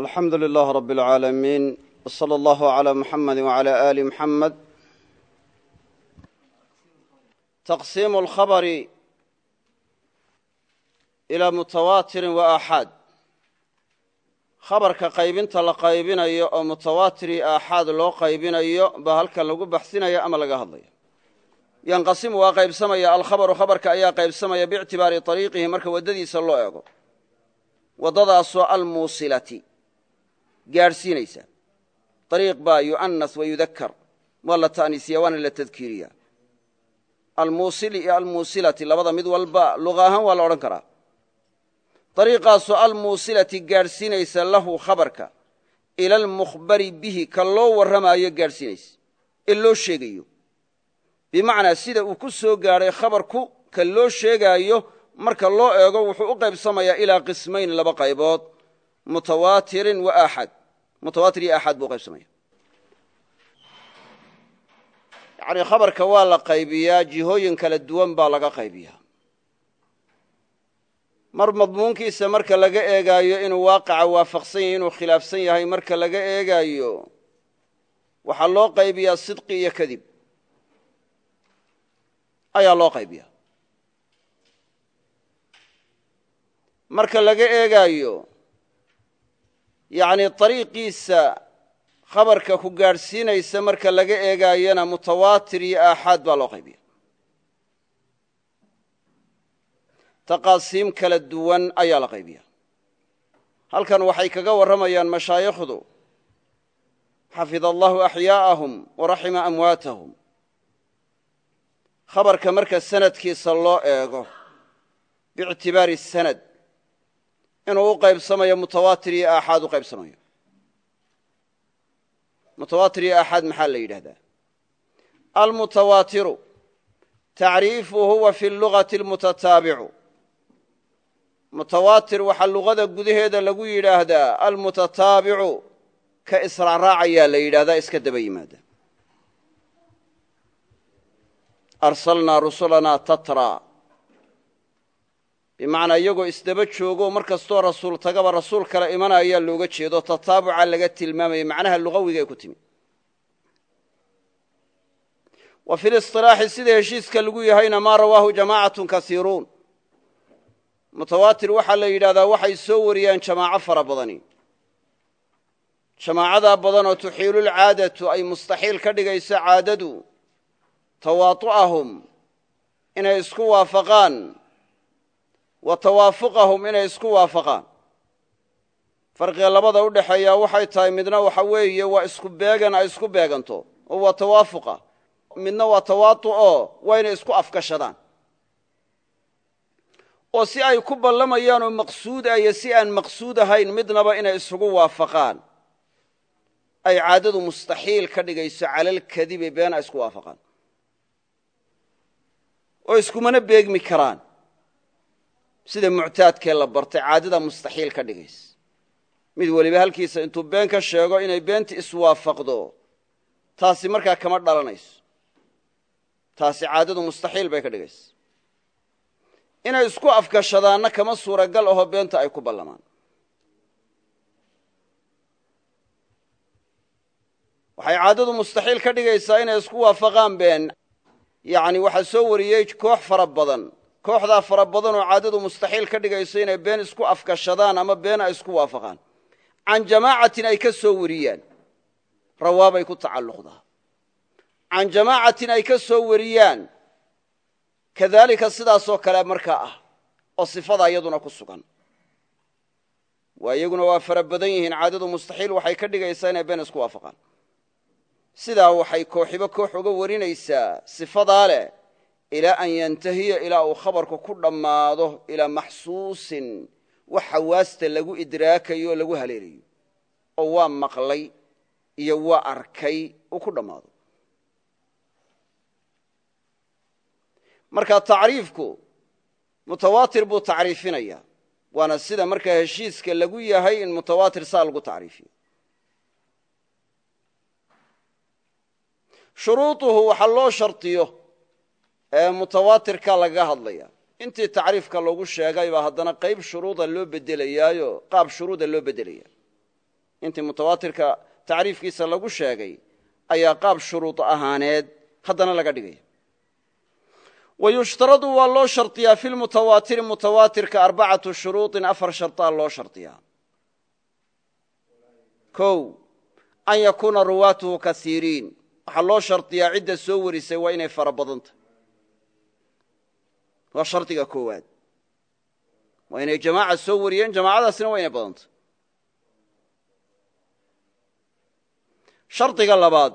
alxamdu lilah rab اlcaalamiin wslى اllah عlى muxamadi wعlى ali muxamed taqsiimu اlkhabri ilaa mutawaatirin wa aaxaad khabarka qaybinta la qaybinayo oo mutawaatir iyo aaxaad loo qaybinayo baa halkan lagu baxsinaya ama laga hadlaya yanqasimu waa qaybsamaya alkhabaru khabarka ayaa qaybsamaya biictibaari طariiqihi marka waddadiisa loo eego waddadaasoo almuusilati gaadhsiinaysa ariiq baa yu'anas wa yudakar waa la ta'niisiya waana la tadkiiriya. Almuusili iyo almuusilati labada mid walba luqa ahaan waa la odhan karaa. Ariiqaasoo almuusilati gaadhsiinaysa lahu khabarka. Ila almukhbari bihi ka loo warramaayo gaadhsiinaysa ee loo sheegayo. Bimacnaa sida uu ku soo gaadhay khabarku ka loo sheegaayo marka loo eego wuxuu u qaybsamayaa ilaa qismayn laba qaybood mutawaatirin wa aaxaad mutawaatir iyo aaxaad buu qaybsamaya. Yacnii khabarka waa la qaybiyaa jihooyin kala duwan baa laga qaybiyaa. Mar madmuunkiisa marka laga eegaayo inuu waaqaca waafaqsan yahay inuu khilaafsan yahay marka laga eegaayo waxaa loo qaybiyaa sidqi iyo kadib. Ayaa loo qaybiyaa. Marka laga eegaayo yacnii ariiqiisa khabarka ku gaadhsiinaysa marka laga eegaayona mutawaatir iyo aaxaad baa loo qaybiya taqaasiim kala duwan ayaa la qaybiya halkan waxay kaga warramayaan mashaayikhdu xafida allahu axyaa'ahum waraxima amwaatahum. Khabarka marka sanadkiisa loo eego biictibaari sanad inuu u qaybsamayo mutawaatir iyo aaxaad u qaybsamayo. Mutawaatir iyo aaxaad maxaa la yidhahdaa almutawaatiru tacriifuhu wa fi lugati almutataabicu. Mutawaatir waxaa luqada gudaheeda lagu yidhaahdaa almutataabicu ka israacraacayaa la yidhahdaa iska daba yimaada. Arsalnaa rusulanaa tatra bimacnaa iyagoo isdaba joogo mar kastoo rasuul tagaba rasuul kale imanayaa looga jeedo. Tataabuca laga tilmaamaya macnaha lugawiga ee ku timi. Wa fi lisilaaxi sida heshiiska lagu yahayna maa rawaahu jamaacatun kasiiruun. Mutawaatir waxaa la yidhahdaa waxay soo wariyaan jamaaco fara badani. Jamaacadaa badanoo tuxiilulcaadatu ay mustaxiil ka dhigayso caadadu tawaatu'ahum inay isku waafaqaan wa tawaafuqahum inay isku waafaqaan. Farqiga labada u dhexeeyaa waxay tahay midna waxa weeye waa isku beegan ay isku beeganto. Oo waa tawaafuqa. Midna waa tawaatu'oo waa inay isku afgashadaan oo si ay ku ballamayaan oo maqsuud ah iyo si aan maqsuud ahayn midnaba inay isugu waafaqaan. Ay caadadu mustaxiil ka dhigayso calalkadibe been ay isku waafaqaan. Oo iskumana beegmi karaan sida muctaadkee la bartay caadada mustaxiil ka dhigaysa. Mid weliba halkiisa intuu been ka sheego inay beenti iswaafaqdo taasi markaa kama dhalanayso. Taasi caadadu mustaxiil bay ka dhigaysa. Inay isku afgashadaanna kama suuragal aho beenta ay ku ballamaan. Waxay caadadu mustaxiil ka dhigaysaa inay isku waafaqaan been. Yacni waxaa soo wariyey koox fara badan kooxdaa fara badan oo caadadu mustaxiil ka dhigayso inay been isku afgashadaan ama been ay isku waafaqaan. Can jamaacatin ay ka soo wariyaan. Rawaabay ku tacalluqdaa. Can jamaacatin ay ka soo wariyaan. Kadaalika sidaasoo kale markaa ah oo sifada iyaduna ku sugan. Waa iyaguna waa fara badan yihiin caadadu mustaxiil waxay ka dhigaysaa inay been isku waafaqaan. Sidaa waxay kooxibo koox uga warinaysaa sifadaa leh ilaa an yantahiya ilaa uu khabarku ku dhammaado ilaa maxsuusin wax xawaasta lagu idraakayo oo lagu haleelayo. Oo waa maqlay iyo waa arkay uu ku dhammaado. Marka tacriifku mutawaatir buu tacriifinaya waana sida markaa heshiiska lagu yahay in mutawaatir saa lagu tacriifiyo. Shuruuduhu waxa loo shardiyo ee mutawaatirka lagaga hadlaya. Intii tacriifka lagu sheegay baa haddana qayb shuruuda loo bedelayaayo qaab shuruuda loo bedelaya intii mutawaatirka tacriifkiisa lagu sheegay ayaa qaab shuruud ahaaneed haddana laga dhigaya wa yushtaradu waa loo shardiyaa fi lmutawaatiri mutawaatirka arbacatu shuruudin afar shardaa loo shardiyaa kow an yakuuna ruwaatuhu kasiiriin. Waxaa loo shardiyaa cidda waa shardiga koowaad. Waa inay jamaaca soo wariyeen jamaacadaasina waa inay badantah shardiga labaad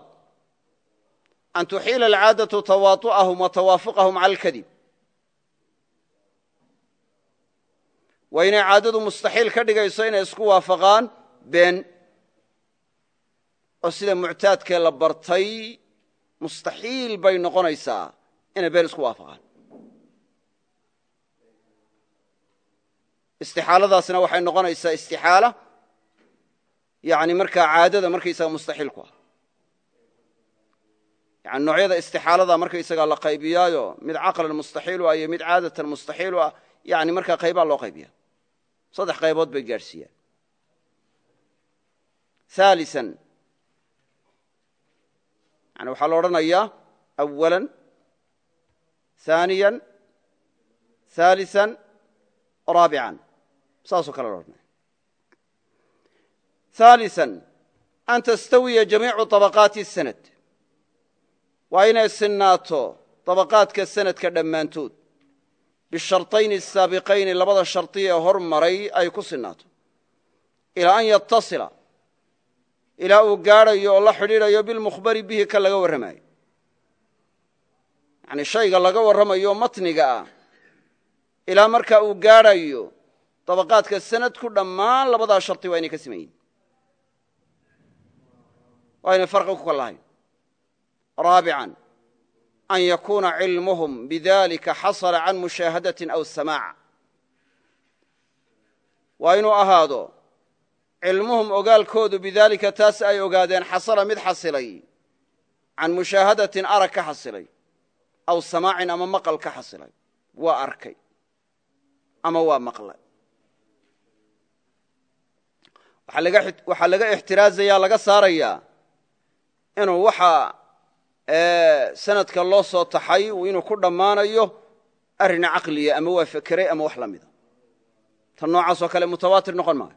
an tuxiila alcaadatu tawaaطu'ahum wa tawaafuqahum cala alkadib. Waa inay caadadu mustaxiil ka dhigayso inay isku waafaqaan been. Oo sida muctaadkee la bartay mustaxiil bay noqonaysaa inay been isku waafaqaan istixaaladaasna waxay noqonaysaa istixaala yani markaa caadada markaysaga mustaxiilku ah. Yani noocyada istixaalada markaysagaa la qaybiyaayo mid caqlan mustaxiilu ah iyo mid caadatan mustaxiilu ah yani markaa qaybaa loo qaybiya saddex qaybood bay gaadhsiiyaan haalisan yani waxaa la odhanayaa awalan haaniyan haalisan raabican saasoo kale la odhanaya ثالثا أn تستوiya جamيiع طبقاaت السند waa inay sinaato طبقاadka sanadka dhammaantood bisharطayni الsaabiqayni labada sharطi ee hor maray ay ku sinaato ilaa an yatasila ilaa uu gaadhayo oo la xidhiidhayo bilmukhbari bihi ka laga warramayo yani shayga laga warramayo matniga ah ilaa marka uu gaadhayo dabaqaadka sanadku dhammaan labadaa sharti waa inay ka siman yihiin waa inay farqi ku kalahayn raabican an yakuuna cilmuhum bidalika xasala can mushaahadatin aw samaac waa inuu ahaado cilmuhum ogaalkoodu bidaalika taas ay ogaadeen xasala mid xasilay can mushaahadatin arag ka xasilay aw samaacin ama maqal ka xasilay waa arkay ama waa maqlay waxaa laga ixtiraazaya laga saarayaa inuu waxa sanadka loo soo taxay inuu ku dhammaanayo arrin caqliya ama waa fekeray ama wax la mida tan noocaasoo kale mutawaatir noqon maayo.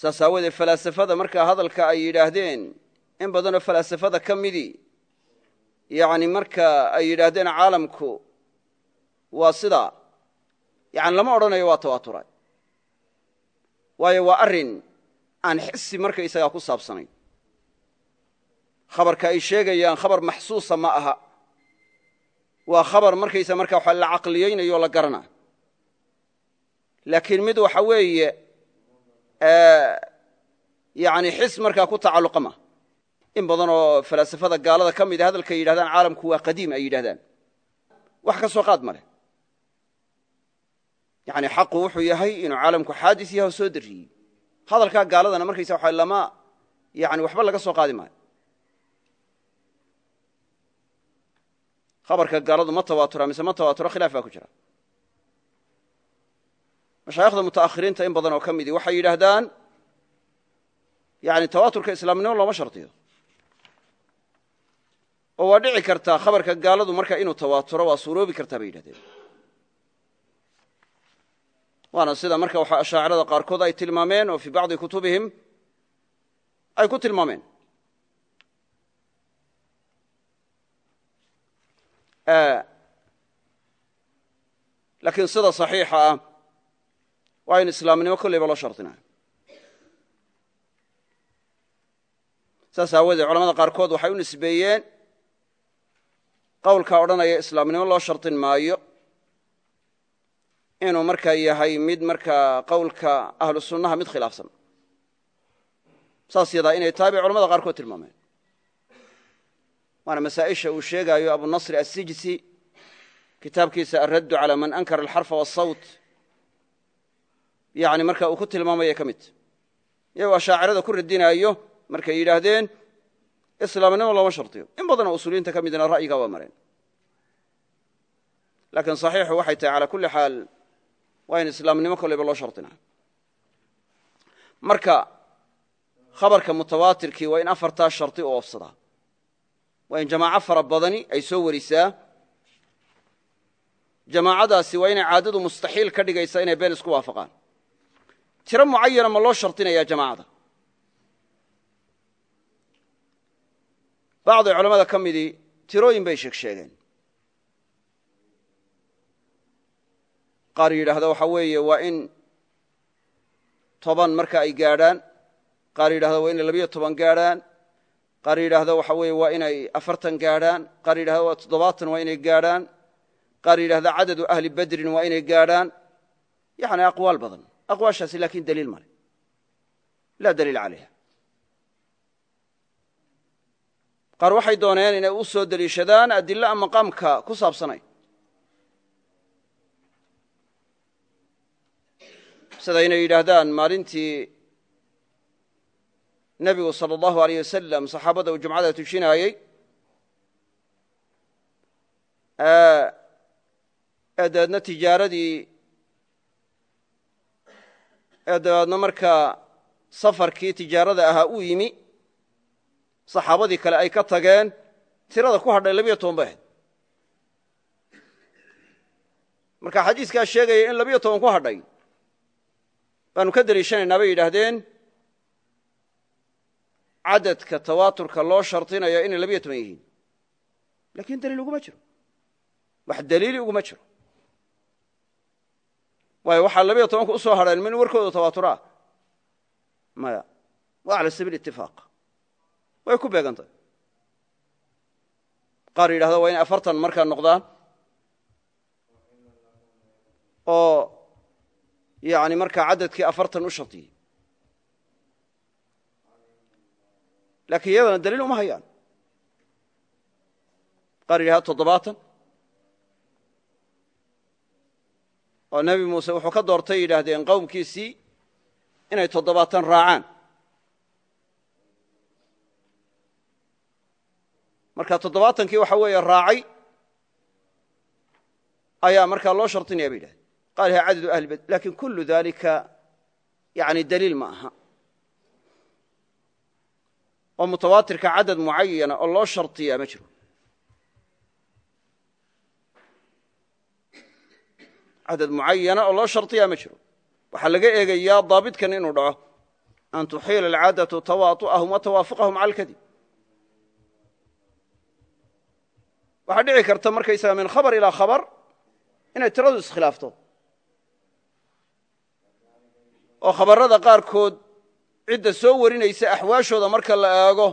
Saas aawoodee falaasafada markaa hadalka ay yidhaahdeen in badanoo falaasafada ka midii yani marka ay yidhaahdeen caalamku waa sidaa yani lama odhanayo waa tawaaturay waayo waa arrin aan xisi markaysagaa ku saabsanayn khabarka ay sheegayaan khabar maxsuusa ma aha. Waa khabar markaysa marka waxa la caqliyaynayo o la garana. Laakiin mid waxa weeye yani xis markaa ku tacalluqa ma. In badan oo falaasafada gaalada ka mida hadalkay yidhahdaan caalamku waa qadiim ay yidhahdaan wax ka soo qaad ma leh yani xaqu wuxuu yahay inuu caalamku xaadis yaha o soo dariyey. Hadalkaa gaaladana markaysa waxa lama yani waxba laga soo qaadi maayo. Khabarka gaaladu ma tawaatura mise ma tawaaturo khilaaf baa ku jira. Mashaayikhda mutaakhiriinta in badan oo ka midii waxay yidhaahdaan yani tawaaturka islaamnimo looma shardiyo oo waa dhici kartaa khabarka gaaladu marka inuu tawaaturo waa suuroobi kartaa bay yidhahdeen waana sida marka waxa ashaacirada qaarkood ay tilmaameen oo fii bacdi kutubihim ay ku tilmaameen. Laakiin sida صaxiixa ah waa in islaamnimo kolleyba loo shardinayo saas aawoodee culamada qaarkood waxay u nisbeeyeen qowlkaa odhanaya islaamnimo loo shardin maayo inuu markaa yahay mid markaa qowlka ahlu sunnaha mid khilaafsan. Saas yadaa inay tahay bay qaarkood tilmaameen. Waana masaa'isha uu sheegaayo abunasri assijsi kitaabkiisa alraddu calaa man ankara alxarfa waasawt yani marka uu ku tilmaamaya ka midta iyagoo ashaacirada ku radinaayo markay yidhaahdeen islaamnimo looma shardiyo in badanoo usuuliyiinta ka midna ra'yigaa waa mareen. Laakiin saxiixu waxay tahay calaa kulli xaal waa in islaamnimo kolleyba loo shardina marka khabarka mutawaatirkii waa in afartaa shardi u oofsadaa waa in jamaaco fara badani ay soo warisaa. Jamaacadaasi waa inay caadadu mustaxiil ka dhigaysaa inay been isku waafaqaan. Tiro mucayana ma loo shardinayaa jamaacada. Bacdi culamada ka midii tirooyin bay sheeg sheegeen qaar yidhaahda waxa weeye waa in toban marka ay gaadhaan qaar yidhahda waa inay labiyo toban gaadhaan qaar yidhaahda waxa weeye waa inay afartan gaadhaan qaar yidhahda waa toddobaatan waa inay gaadhaan qaar yidhahda cadadu ahli badrin waa inay gaadhaan. Yani aqwaal badan aqwaashaasi laakiin daliil male laa daliil calayha. Qaar waxay dooneen inay u soo deliishadaan adilo aan maqaamka ku saabsanayn sida inay yidhaahdaan maalintii nebigu sala allahu aleyh wasalam saxaabadda uu jumcada tujinaayey ee dabeedna tijaaradii ee markaa safarkii tijaarada ahaa u yimi saxaabadii kale ay ka tageen tirada ku hadhay labiyo toban bay ahayd marka xadiiskaa sheegaya in labiyo toban ku hadhay baanu ka deliishanaynaa bay yidhaahdeen cadadka tawaaturka loo shardinayo inay labiyo toban yihiin. Lakin daliil uguma jiro. Wax daliili uguma jiro. Waayo waxaa labiyo tobanka u soo hadheen min warkooda tawaatura? Maya wa cala sabiil itifaaq way ku beegantahy qaar yidhahda waa inay afartan markaa noqdaan oo yani markaa cadadkii afartan u shardiyey laakiin iyadana daliil uma hayaan. Qaar yidhahda toddobaatan. Oo nebi muuse wuxuu ka doortay yidhaahdeen qowmkiisii inay toddobaatan raacaan. Marka toddobaatankii waxa weeye raacay ayaa markaa loo shardinaya bay yidhahdeen qaal ha cadadu ahli bed laakiin kullu dalika yani daliil ma aha oo mutawaatirka cadad mucayana oo loo shardiyaa ma jiro cadad mucayana oo loo shardiyaa ma jiro waxaa laga eegayaa daabitkan inuu dhaco an tuxiila alcaadatu tawaatu'ahum wa tawaafuqahum cala alkadib waxaa dhici karta markaysaga min khabar ilaa khabar inay tiradu iskhilaafto oo khabarrada qaarkood cidda soo warinaysa axwaashooda marka la eego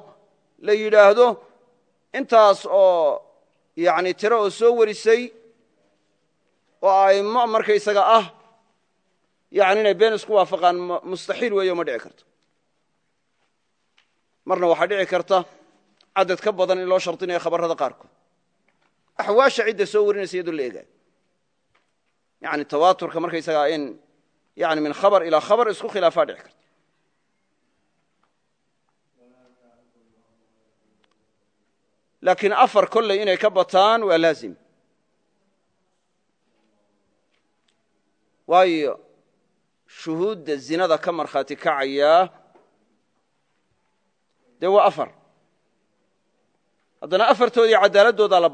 la yidhaahdo intaas oo yani tiro oo soo warisay oo aimo markaysaga ah yani inay been isku waafaqaan mustaxiil weeyo ma dhici karto. Marna waxaa dhici karta cadad ka badan in loo shardinayo khabarrada qaarkood. Axwaasha cidda soo warinaysa iyadoo la eegaayo. Yani tawaaturka markaysagaa in yani min khabar ilaa khabar isku khilaafaa dhici karta. Laakiin afar kolley inay ka bataan waa laazim. Waayo shuhuudda zinada ka markhaati kacayaa dee waa afar. Haddana afartoodii cadaaladoodaa la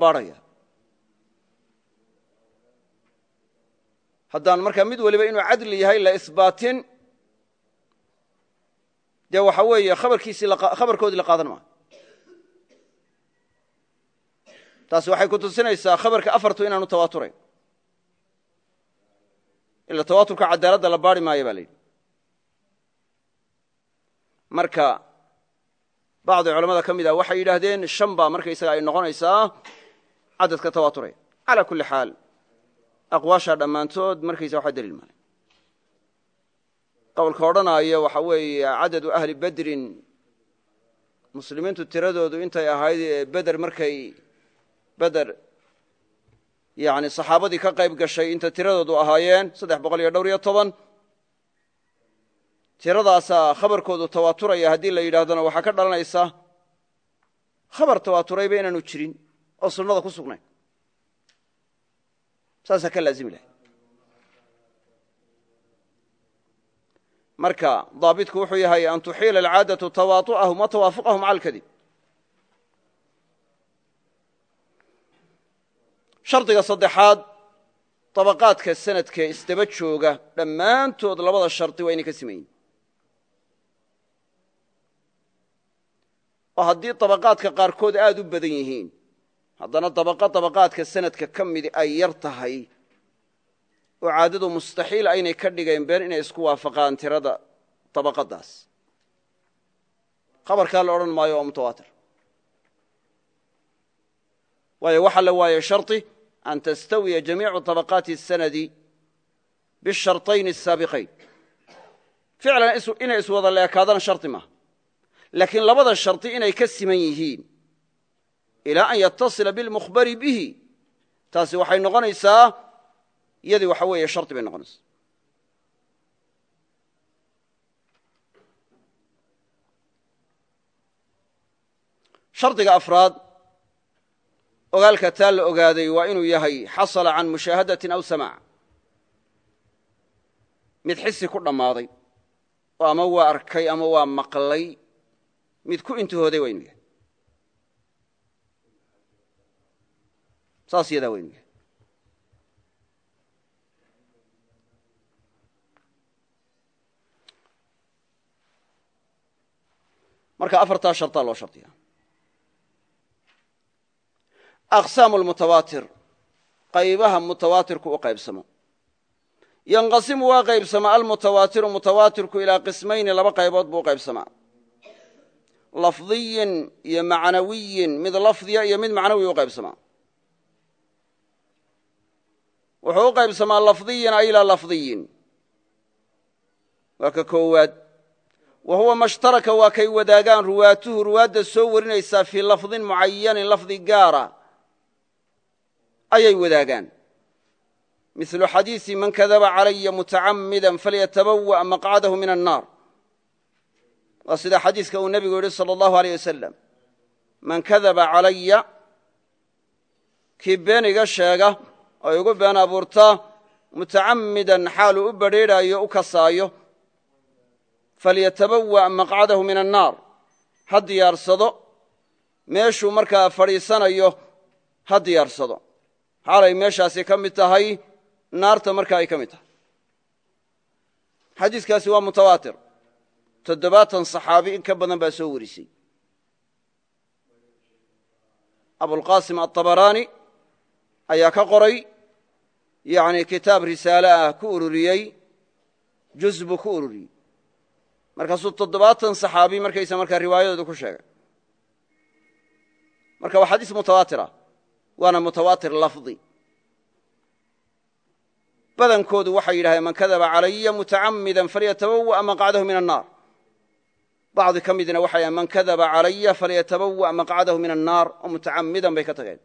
haddaan markaa mid waliba inuu cadli yahay la isbaatin dee waxa weeye khabarkiisii khabarkoodii la qaadan maayo taasi waxay ku tusinaysaa khabarka afartu inaanu tawaaturayn. Ila tawaaturka cadaaladda la baari maayo ba la yidhi. Marka bacdi culamada ka mid ah waxay yidhaahdeen shan baa markaysaga ay noqonaysaa cadadka tawaaturaya. Calaa kulli xaal aqwaashaa dhammaantood markaysa waxa daliil male qowlka odhanaayo waxa weeye cadadu ahli bedrin muslimiintu tiradoodu intay ahayd beder markay beder yani saxaabadii ka qayb gashay inta tiradoodu ahaayeen saddex boqol iyo dhowr iyo toban tiradaasaa khabarkoodu tawaaturaya haddii la yidhahdona waxaa ka dhalanaysa khabar tawaaturayba inaanu jirin oo sunnada ku sugnayn saasaa ka laazimi lahay marka daabitku wuxuu yahay an tuxiila alcaadatu tawaatu'ahum wa tawaafuqahum cala alkadib. Shardiga saddexaad dabaqaadka sanadkee isdaba jooga dhammaantood labada shardi waa inay ka siman oo haddii dabaqaadka qaarkood aad u badan yihiin haddana dabaqa dabaqaadka sanadka ka midi ay yar tahay oo caadadu mustaxiil aynay ka dhigayn been inay isku waafaqaan tirada dabaqadaas khabarkaa la odhan maayo waa mutawaatir waayo waxaa la waaye sharطi an tastawiya jamiicu طabaqaati الsanadi bisharطayn الsaabiqayn ficlan inay iswada leekaadana shardi maaha laakiin labada shardi inay ka siman yihiin ilaa an yatasila bilmukhbari bihi. Taasi waxay noqonaysaa iyadii waxa weeye shardi bay noqonaysaa. Shardiga afraad ogaalka taa la ogaaday waa inuu yahay xasala can mushaahadatin aw samaac mid xisi ku dhammaaday oo ama waa arkay ama waa maqlay? Mid ku intihooday waa inuu yahay saas yadaa yahay marka afartaa shartaa loo shardiya aqsaamu lmutawaatir qaybaha mutawaatirku u qaybsamo. Yanqasimu waa qaybsama almutawaatiru mutawaatirku ilaa qismayni laba qaybood buu u qaybsamaa. Lafdiyin iyo macnawiyin mid lafdiya iyo mid macnawi u qaybsamaa wuxuu u qaybsamaa lafdiyin ay ilaa lafdiyin. Waa ka koowaad. Wa huwa mashtaraka waa kay wadaagaan. Ruwaatuhu ruwaadda soo warinaysaa fii lafdin mucayanin lafdi gaara. Ayay wadaagaan. Milu xadiisi man kadaba calaya mutacamida falyatabawa maqcadahu min annaar. Waa sida xadiiska uu nebigu yidhi salى allahu aleyh wasalam man kadaba calaya kii been iga sheega oo igu been abuurtaa mutacamidan xaaluu u badrheedhaayo u kasaayo falyatabawa maqcadahu min annaar. Ha diyaarsado meeshuu markaa fadhiisanayo ha diyaarsado. Xaalay meeshaasi ka mid tahay naarta marka ay ka mid tahay. Xadiiskaasi waa mutawaatir. Toddobaatan saxaabi in ka badan baa soo warisay. Abulqaasim aطabaraani ayaa ka qoray yani kitaab risaale ah ku ururiyey juz buu ku ururiyey. Markaasuu toddobaatan saxaabi markaysa markaa riwaayadooda ku sheegay. Marka waa xadiis mutawaatirah waana mutawaatir lafdi. Badankoodu waxay yidhahdeen man kadaba calaya mutacamida falyatabawa maqcadahu min annaar bacdi ka midna waxay man kadaba calaya falyatabawa maqcadahu min annaar oo mutacamidan bay ka tageen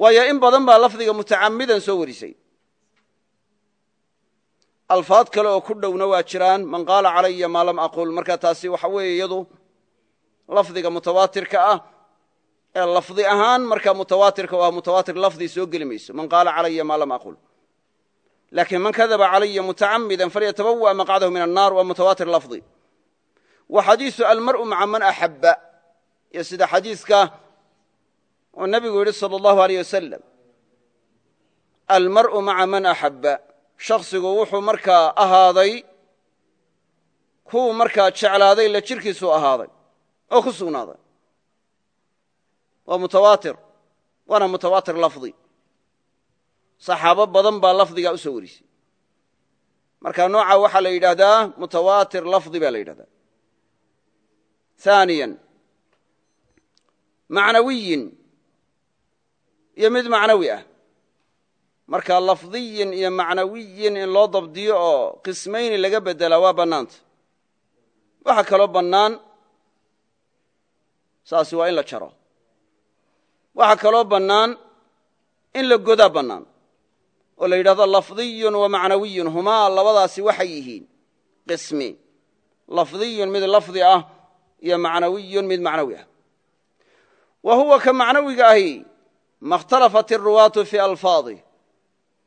waayo in badan baa lafdiga mutacamidan soo warisay. Alfaad kale oo ku dhowna waa jiraan man qaala calaya maa lam aqul. Marka taasi waxa weeye iyadu lafdiga mutawaatirka ah ee lafdi ahaan marka mutawaatirka waa mutawaatir lafdi soo geli mayso. Man qaala calaya maa lam aqul. Laakiin man kadaba calaya mutacamidan falyatabawa maqcadahu min annar waa mutawaatir lafdi. Wa xadiisu almar'u maca man axabba iyo sida xadiiska uu nebigu yidhi salى allahu aleyh wasalam almar'u maca man axabba shakhsigu wuxuu markaa ahaaday kuwu markaa jeclaaday la jirkiisuu ahaaday oo ku sugnaaday. Waa mutawaatir waana mutawaatir lafdi. Saxaabo badan baa lafdigaa u soo warisay. Marka nooca waxaa la yidhaahdaa mutawaatir lafdi baa la yidhahdaa. ثaaniya macnawiyin iyo mid macnawi ah. Marka lafdiyin iyo macnawiyin in loo dabdiyo oo qismayni laga bedelaa waa bannaanta waxaa kaloo bannaan saasi waa in la jaro. Waxaa kaloo bannaan in la godaa bannaan oo la yidhahdo lafdiyun wa macnawiyun humaa labadaasi waxay yihiin qismi. Lafdiyun mid lafdi ah iyo macnawiyun mid macnawi ah. Wa huwa ka macnawiga ahi ma اkhtalafat iruwaatu fii alfaadih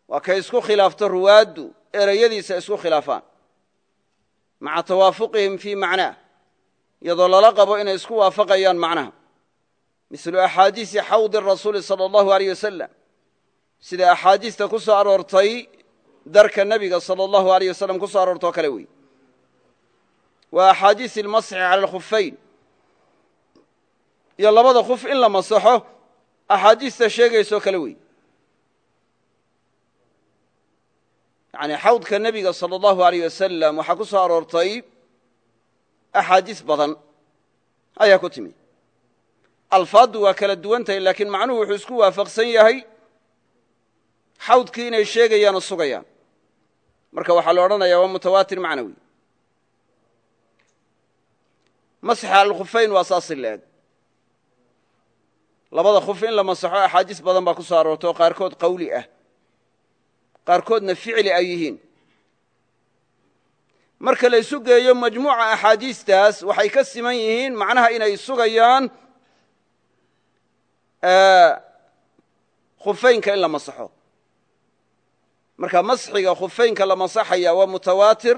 waa kay isku khilaafto ruwaaddu ereyadiisa isku khilaafaan maca tawaafuqihim fii macnaah iyadoo lala qabo inay isku waafaqayaan macnaha mislu axaadiisi xawdi rasuuli sala allahu aleyh wasalam sida axaadiista ku soo aroortay darka nebiga sala allahu aleyh wasalam ku soo aroortoo kale wey waa axaadiis ilmasxi cala alkhufayn iyo labada khuf in la masaxo axaadiista sheegaysoo kale wey yani xawdka nebiga sala allahu aleyh wasalam waxaa ku soo aroortay axaadiis badan ayaa ku timi alfaaddu waa kala duwan tahay laakiin macnuhu wuxuu isku waafaqsan yahay xawdkii inay sheegayaan oo sugayaan marka waxaa la odhanaya waa mutawaatir macnawi masxa alkhufayn waa saasi la-eg labada khuf in la masaxo axaadiis badan baa ku soo aroortay oo qaarkood qawli ah. Qaarkoodna ficli ay yihiin. Marka la isu geeyo majmuuca axaadiistaas waxay ka siman yihiin macnaha inay sugayaan khufeynka in la masaxo. Marka masxiga khufeynka la masaxaya waa mutawaatir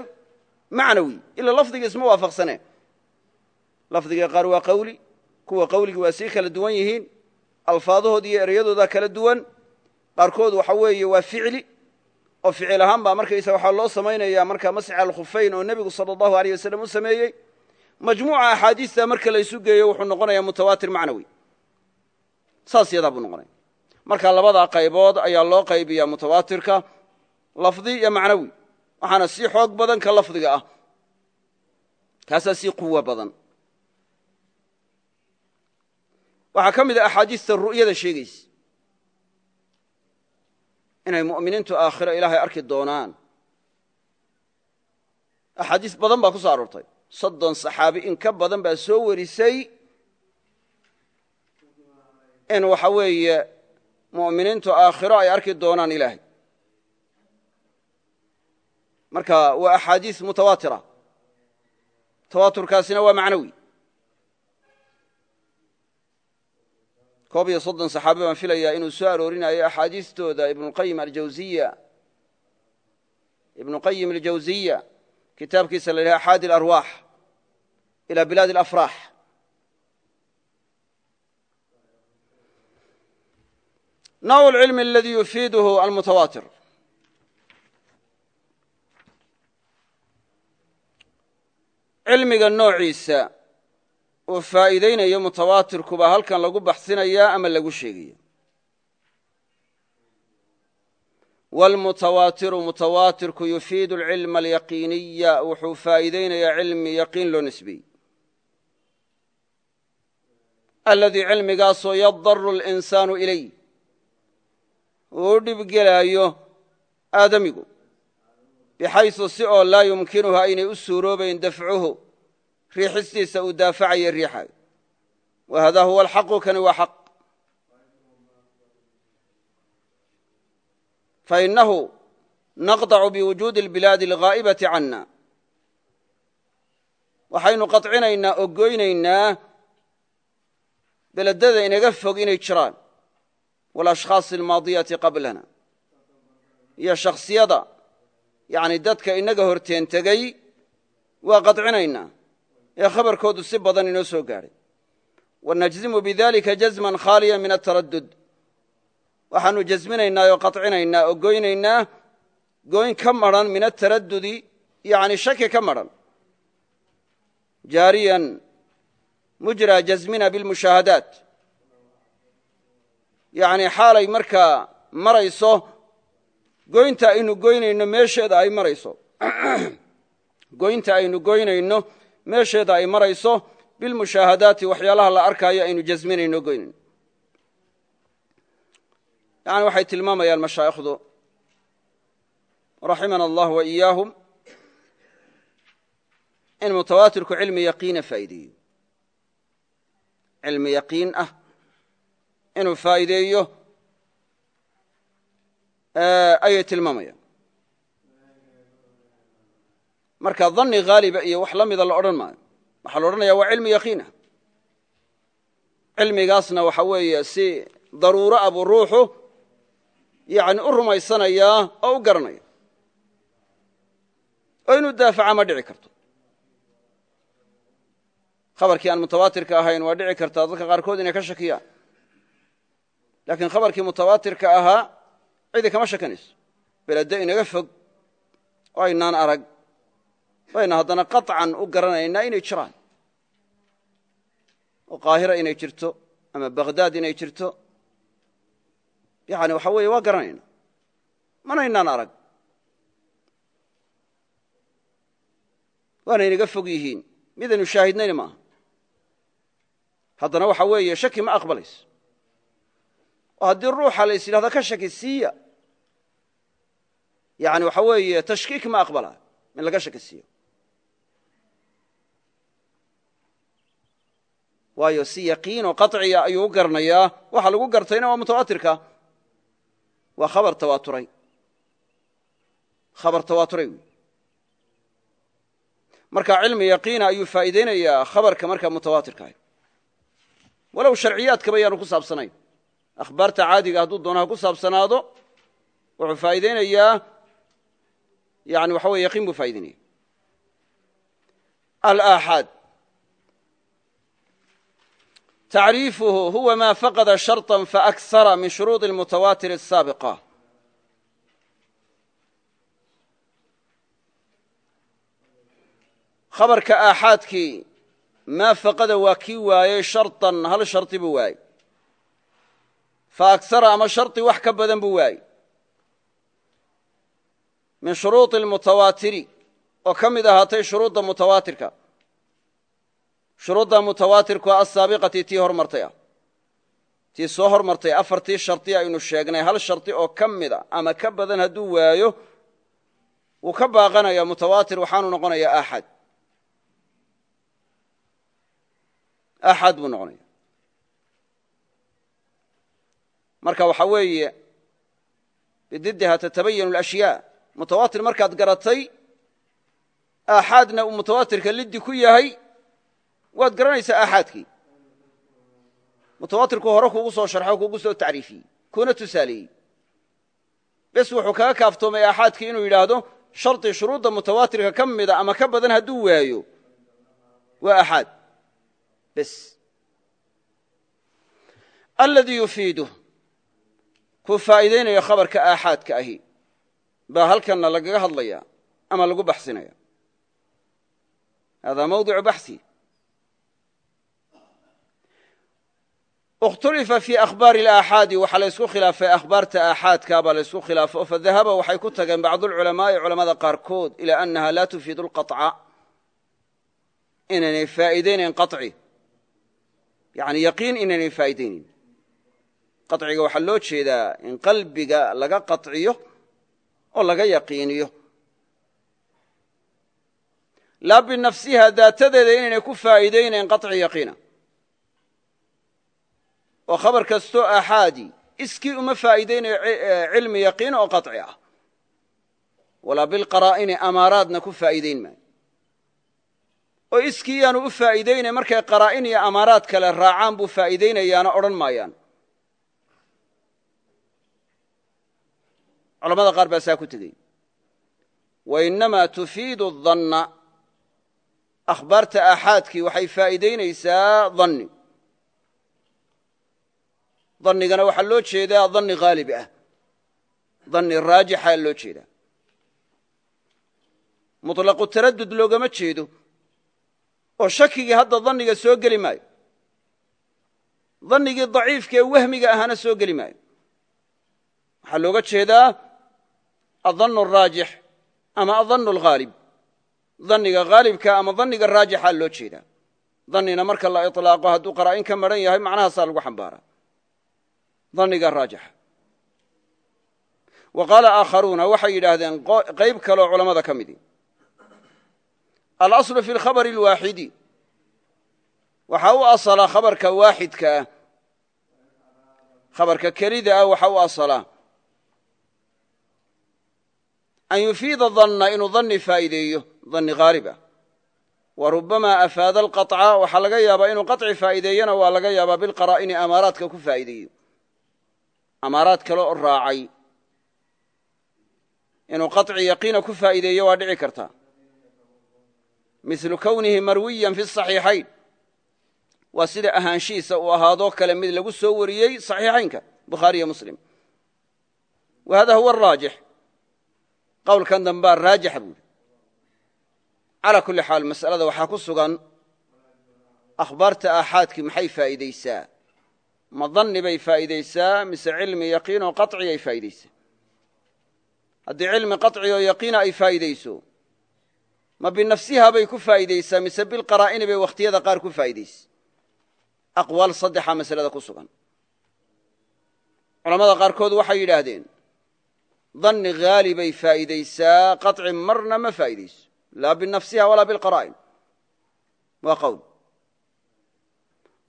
macnawi ila lafdiga isma waafaqsane. Lafdiga qaar waa qawli kuwa qawligi waa sii kala duwan yihiin alfaadahood iyo ereyadooda kala duwan qaarkood waxa weeye waa ficli oo ficil ahaan baa markaysa waxaa loo samaynaya marka masxa alkhufeyn oo nebigu sala allahu aleyh wasalam u sameeyey. Majmuuca axaadiista marka la isu geeyo wuxuu noqonaya mutawaatir macnawi. Saas yadaa buu noqonaya. Marka labadaa qaybood ayaa loo qaybiya mutawaatirka lafdi iyo macnawi waxaana sii xoog badan ka lafdiga ah. Kaasaa sii quwo badan waxaa ka mid a axaadiista ru'yada sheegaysa. Inay mu'miniintu aakhiro ilaahay arki doonaan. Axaadiis badan baa ku soo aroortay. Soddon saxaabi in ka badan baa soo warisay in waxa weeye mu'miniintu aakhiro ay arki doonaan ilaahay. Marka waa axaadiis mutawaatira tawaaturkaasina waa macnawi koob iyo soddon saxaabe baan filayaa inuu soo aroorinayo axaadiistooda ibnuqayim aljawziya. Ibnuqayim aljawziya kitaabkiisa la yidhaha axaadi alarwaax ilaa bilaadi alafraax. Nawc alcilmi aladii yufiiduhu almutawaatir. Cilmiga noociisa uu faa'iidaynayo mutawaatirku baa halkan lagu baxsinayaa ama lagu sheegaya wاlmutawaatiru mutawaatirku yufiidu اlcilma alyaqiiniya wuxuu faa'iidaynayaa cilmi yaqiin loo nisbeeyey aladii cilmigaasoo yadaru اlinsaanu ilay uu u dhibgelaayo aadamigu bixaysu si oo laa yumkinuhu aynay u suuroobayn dafcuhu riixistiisa uu daafacayo riixaayo wa hada huwa alxaqu kani waa xaq fainahu naqطcu biwujuudi اlbilaadi alghaa'ibati canna waxaynu qaطcinaynaa oo goynaynaa beledada inaga fog inay jiraan walashkhaas almaadiyati qablana iyo shakhsiyada yani dadka inaga horteen tegey waa qaطcinaynaa ee khabarkoodu si badan inoo soo gaadhay wanajzimu bidalika jazman khaaliya min ataradud waxaanu jasminaynaa oo qaطcinaynaa oo goynaynaa goyn ka maran min ataradudi yani shaki ka maran. Jaariyan mujra jazmina bilmushaahadaat yani xaalay markaa marayso goynta aynu goynayno meesheeda ay marayso. Goynta aynu goynayno meesheeda ay marayso bilmushaahadaati waxyaalaha la arkaayo aynu jasminayno goynayno yani waxay tilmaamayaan mashaa'ikhdu raximana allah wa iyaahum in mutawaatirku cilmi yaqiina faa'iideeyo. Cilmi yaqiin ah inuu faa'iideeyo ayay tilmaamayaan marka dani haaliba iyo wax la mida la odhan maayo. Waxaa la odhanaya waa cilmi yaqiinah cilmigaasna waxa weeye si daruuro abu ruuxu yani u rumaysanayaa oo u garanaya. Oo inuu daafaca ma dhici karto. Khabarkii aan mutawaatirka ahayn waa dhici kartaa dadka qaarkood inay ka shakiyaan. Laakiin khabarkii mutawaatirka ahaa cidi kama shakanayso. Belede inaga fog oo aynaan arag bayna haddana qaطcan u garanaynaa inay jiraan. Oo qaahira inay jirto ama baghdaad inay jirto. Yani waxa weeye waa garanayna manaynaan arag. Waana inaga fog yihiin. Midaynu shaahidnayna maaha. Haddana waxa weeye shaki ma aqbalayso. Oo haddii ruuxa la is yidhahdo ka shaki siiya. Yani waxa weeye tashkiik ma aqbalaa in laga shaki siiyo waayo si yaqiin oo qaطciya ayuu u garanayaa. Waxa lagu gartayna waa mutawaatirka. Waa khabar tawaaturay khabar tawaaturay wey marka cilmi yaqiina ayuu faa'iideynayaa khabarka markaa mutawaatirka ahy walow sharciyaadkaba yaanu ku saabsanayn. Akhbaarta caadiga hadduu doonaha ku saabsanaado wuxuu faa'iideynayaa yani waxa weye yaqiin buu faa'ideynaya alaaxaad tacriifuhu huwa ma faqada sharطa faأksara min shuruuط اlmutawaatir الsaabiqة khabarka aaxaadkii maa faqada waa kii waayey sharطan hal shardi buu waayey faaksara ama shardi wax ka badan buu waayey min shuruuطi اlmutawaatiri oo ka mid ahaatay shuruudda mutawaatirka shuruudda mutawaatirku asaabiqati tii hormartay ah tii soo hormartay. Afartii shardi aynu sheegnay. Hal shardi oo ka mida ama ka badan hadduu waayo wuu ka baaqanaya mutawaatir waxaanu noqonaya axad. Axad buu noqonaya marka waxaa weeye bididdiha tatabayanu alashyaa mutawaatir markaad garatay aaxaadna uu mutawaatirka liddi ku yahay waad garanaysaa aaxaadkii mutawaatirku hore kuugu soo sharxo kuugu soo tacriifiyey kuna tusaaleeyey. Bes wuxuu kaga kaaftoomay aaxaadkii inuu yidhaahdo shardi shuruudda mutawaatirka ka mida ama ka badan hadduu waayo waa aaxaad bes. Aladii yufiidu. Kuu faa'iideynayo khabarka aaxaadka ahi. Baa halkanna lagaga hadlaya ama lagu baxsinaya. Hada mawdicu baxi ikhtulifa في akhbaari alaaxaadi waxaa laysku khilaafay akhbaarta aaxaadkaabaa laysku khilaafo fadahaba waxay ku tageen bacduulculamaai culamada qaarkood ilaa annaha laa tufiidu lqaca inaynay faa'iidaynayn qaci yani yaqiin inaynay faa'iidaynayn qaciga waxaa loo jeedaa in qalbiga laga qaciyo oo laga yaqiiniyo laa binafsiha daatadeeda inaynay ku faa'iidaynayn qaci yaqiina oo khabar kastoo aaxaadi iskii uma faa'iideynayo cilmi yaqiin oo qaطci ah. Walaa bilqaraa'ini amaaraadna ku faa'iideyn maayo oo iskii yaanu u faa'iideynay markay qaraa'in iyo amaaraad kale raacaan buu faa'iideynayaana odhan maayaan. Culamada qaar baa saa ku tegey. Wa innamaa tufiidu danna akhbaarta aaxaadkii waxay faa'iideynaysaa danni dannigana waxaa loo jeedaa danni haalib ah. Danni raajixaa loo jeedaa. Muطlaqu taradud loogama jeedo oo shakigii hadda danniga soo geli maayo. Dannigii daciifka ee wahmiga ahaana soo geli maayo. Waxaa looga jeedaa adannu araajix ama adannu alghaalib danniga haalibka ama danniga raajixaa loo jeedaa. Dannina marka la iطlaaqo hadduu qaraa'in ka maran yahay macnahaasaa lagu xambaaraa danniga raajixa wa qaala aakharuuna waxay yidhaahdeen qayb kaloo culammada ka midi. Alaslu fi lkhabari alwaaxidi waxaa u asalaa khabarka waaxidka ah. Khabarka kelida ah waxaa u asalaa. An yufiida danna inuu danni faa'iideeyo danni haalib ah wa rubamaa afaada alqaطca waxaa laga yaabaa inuu qaطci faa'iideeyana waa laga yaabaa bilqaraa'ini amaaraadka ku faa'iideeyo amaaraad kale oo raacay inuu qaطci yaqiina ku faa'iideeyo waa dhici kartaa milu kwnihi marwiyan fi صaxiixayn waa sida ahaanshihiisa uu ahaadoo kale mid lagu soo wariyey صaxiixaynka bukhaariyo muslim wa hada huwa araajix qowlkan dambaa raajixa buuri calaa kulli xaal mas'alada waxaa ku sugan akhbaarta aaxaadkii maxay faa'iideysaa ma danni bay faa'iideysaa mise cilmi yaqiin oo qaطci ay faa'iideysaa haddii cilmi qaطci oo yaqiina ay faa'iideyso ma binafsiha bay ku faa'iideysaa mise bilqaraa'ini bay wakhtiyada qaar ku faa'iideysa aqwaal saddexa masalada ku sugan culamada qaarkood waxay yidhaahdeen danni haali bay faa'iideysaa qaطci marna ma faa'iideyso laa binafsiha walaa bilqaraa'in waa qowl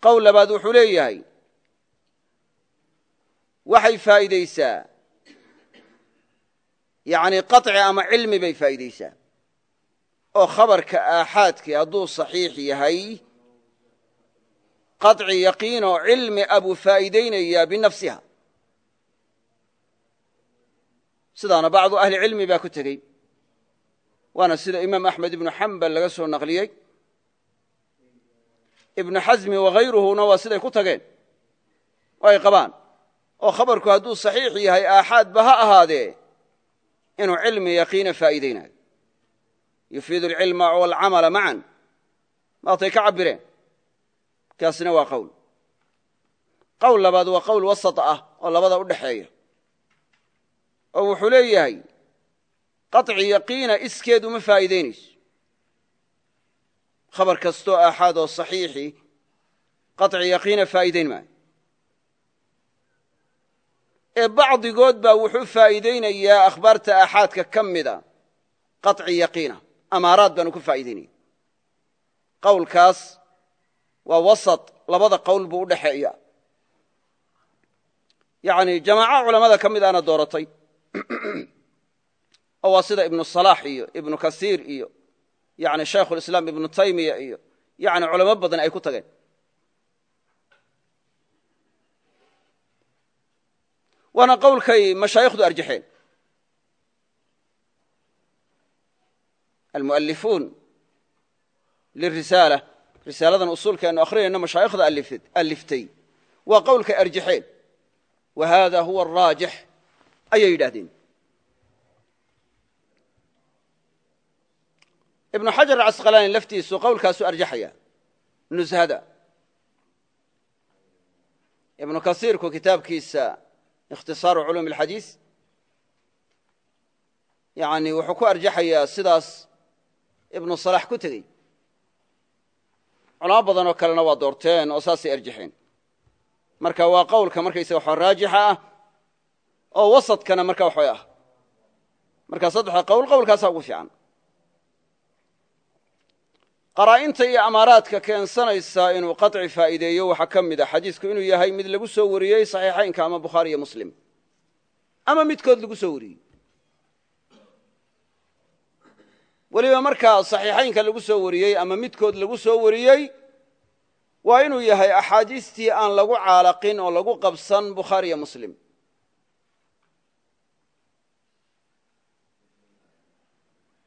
qowl labaad wuxuu leeyahay waxay faa'iideysaa yani qaطci ama cilmi bay faa'iideysaa oo khabarka aaxaadkii hadduu saxiix yahay qaطci yaqiin oo cilmi a buu faa'iideynayaa binafsiha. Sidaana bacdu ahli cilmi baa ku tegey. Waana sida imaam axmed ibnu xambal laga soo naqliyey. Ibnu xasmi wahayruhuna waa siday ku tageen. Oo ay qabaan oo khabarku hadduu saxiix yahay aaxaadba ha ahaadee inuu cilmi yaqiina faa'iideynayo yufiidu alcilma walcamala macan maatay ka cabireen kaasina waa qowl qowl labaad waa qowl wasat ah oo labada u dhexeeya oo wuxuu leeyahay qaطci yaqiina iskeed uma faa'iideynayso khabar kastoo aaxaad oo saxiixi qaطci yaqiina faa'iideyn maayo ee bacdigood baa wuxuu faa'iideynayaa akhbaarta aaxaadka ka mida qaطci yaqiina amaaraad baanu ku faa'iideynaya qowlkaas waa wasat labada qowl buu u dhexeeya yani jamaaco culamada ka mid ana dooratay. Oo waa sida ibnu salaax iyo ibnu kasiir iyo yani shaykhulislaam ibnu taymiya iyo yani culamo badan ay ku tageen waana qowlkay mashaayikhdu arjaxeen. Almu'alifuun lirisaala risaaladan usuulka aynu akrinayno mashaayikhda aliftay waa qowlkay arjaxeen. Wa hada huwa araajix ayay yidhahdeen ibnu xajar acasqalaani laftiisu qowlkaasu arjaxaya nushada ibnu kasiirku kitaabkiisa ikhtisaaru culuum alxadiis yani wuxuu ku arjaxayaa sidaas ibnu salax ku tegey culamo badan oo kalena waa doorteen oo saasay arjaxeen marka waa qowlka markaysaga waxa raajixa ah oo wasadkana marka waxbay ah marka saddexda qowl qowlkaasaa ugu qaraa'inta iyo amaaraadka keensanaysa inuu qaطci faa'iideeyo waxaa ka mid a xadiisku inuu yahay mid lagu soo wariyey saxiixaynka ama bukhaari iyo muslim. Ama midkood lagu soo wariyey. Weliba markaa saxiixaynka lagu soo wariyey ama midkood lagu soo wariyey waa inuu yahay axaadiistii aan lagu caalaqin oo lagu qabsan bukhaari iyo muslim.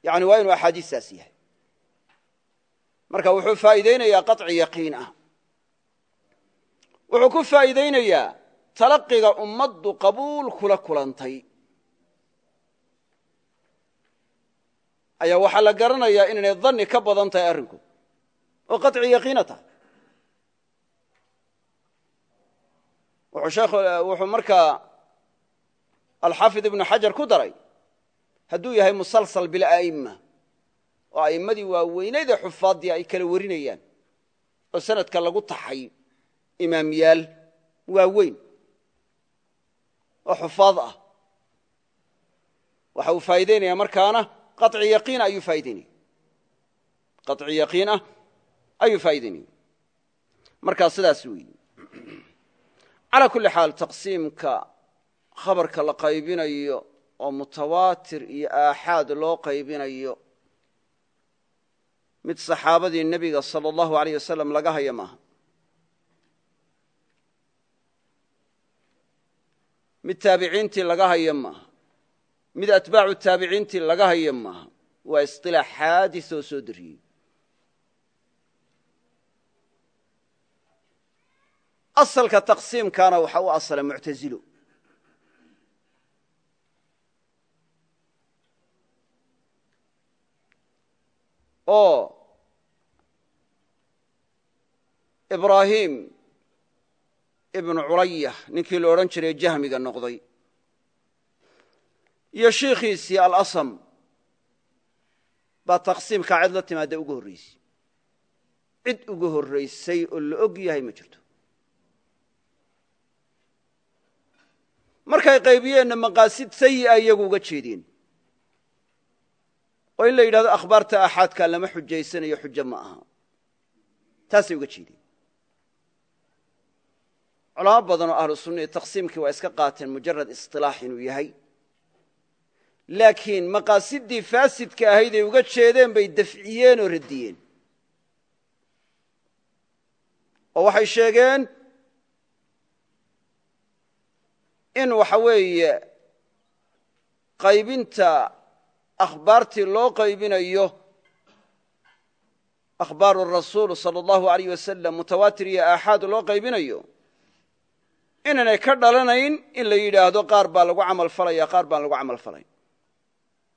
Yani waa inuu axaadiistaas yahay marka wuxuu faa'iideynayaa qaطci yaqiin ah. Wuxuu ku faa'iideynayaa talaqiga ummaddu qabuul kula kulantay. Ayaa waxaa la garanayaa inaynay danni ka badan tahay arrinku. Oo qaطci yaqiina tahay wuxuu markaa alxaafid ibnu xajar ku daray hadduu yahay musalsal bila'imma oo a'immadii waaweyneyd ee xufaaddii ay kala warinayaan oo sanadka lagu taxay imaamyaal waaweyn oo xufaad ah. Waxa uu faa'iideynaya markaana qaطci yaqiin ayuu faa'ideynaya qaطci yaqiin ah ayuu faa'ideynaya markaa sidaas weeye. Calaa kulli xaal taqsiimka khabarka la qaybinayo oo mutawaatir iyo aaxaad loo qaybinayo mid saxaabadii nebiga sala allahu aleyh wasalam laga haya maaha. Mid taabiciintii laga haya maaha. Mid atbaacu taabiciintii laga hayo maaha. Waa isilaax xaadis oo soo dariyey. Asalka taqsiimkaana waxa u asala muctazilo oo ibraahim ibnu culaya ninkii la odhan jiray jahmiga noqday. Iyo shiikhiisii alasam baa taqsiimkaa cid la timaada uga horraysay cid uga horraysay oo la og yahay ma jirto. Markay qaybiyeenna maqaasid sayi'a iyagu uga jeedeen oo in la yidhahdo akhbaarta aaxaadkaa lama xujaysanayo xujo ma aha. Taasay uga jeedeen culamo badan oo ahlu iyo taqsiimkii waa iska qaateen mujarad isilaax inuu yahay. Laakiin maqaasidii faasidka ahayd ay uga jeedeen bay dafciyeen oo radiyeen oo waxay sheegeen in waxa weeye qaybinta akhbaartii loo qaybinayo akhbaaru rasuul sala allahu alayh wasalam mutawaatir iyo aaxaad loo qaybinayo inaanay ka dhalanayn in la yidhaahdo qaar baa lagu camal falaya qaar baan lagu camal falayn